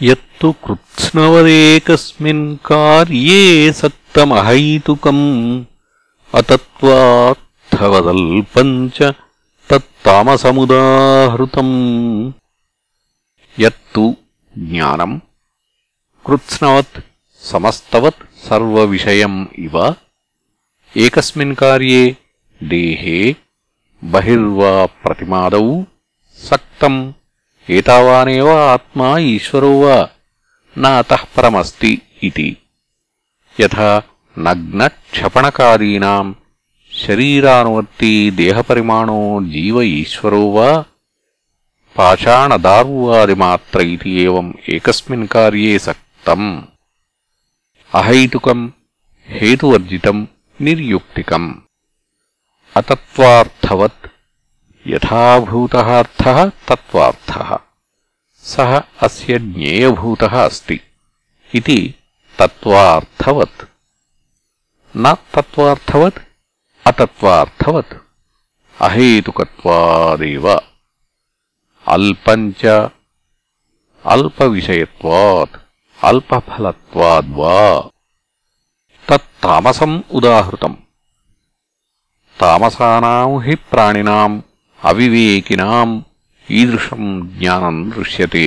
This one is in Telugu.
యత్తు కృత్స్నవదేకస్మిన్ కార్యే సక్తమహైతుకం అతత్వార్థవదల్పం చ తత్తామసముదాహృతం యత్తు జ్ఞానం కృత్స్నవత్ సమస్తవత్ సర్వవిషయం ఇవ ఏకస్మిన్ కార్యే దేహే బహిర్వా ప్రతిమాదౌ సక్తం ఏతావానే ఆత్మా ఈశ్వరో వా నాతః పరమస్తి ఇది యథా నగ్నక్షపణకాదీనాం శరీరానువర్తి దేహపరిమాణో జీవ ఈశ్వరో వా పాషాణదారువాదిమాత్ర ఏకస్మిన్ కార్యే సక్తం అహైతుకం హేతువర్జితం నిర్యుక్తికం అతత్వార్థవత్ యథాభూతార్థ తత్వార్థ సహ అస్య జ్ఞేయభూతः అస్తి ఇది తత్వార్థవత్ న తత్వార్థవత్ అతత్వార్థవత్ అహేతుకత్వాదేవ అల్పంచ విషయత్వాత్ అల్పఫలత్వాద్వా తత్తామసం ఉదాహృతం తామసానాం హి ప్రాణినాం అవివేకినాం ఈదృశం జ్ఞానం దృశ్యతే